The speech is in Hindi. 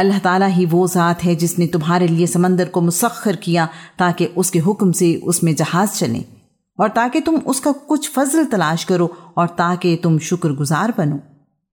अल्लाह ताला ही वो ज़ात है जिसने तुम्हारे लिए समंदर को मुसखर किया ताकि उसके हुक्म से उसमें जहाज़ चले और ताकि तुम उसका कुछ फजल तलाश करो और ताकि तुम शुक्रगुजार बनो।